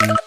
Musik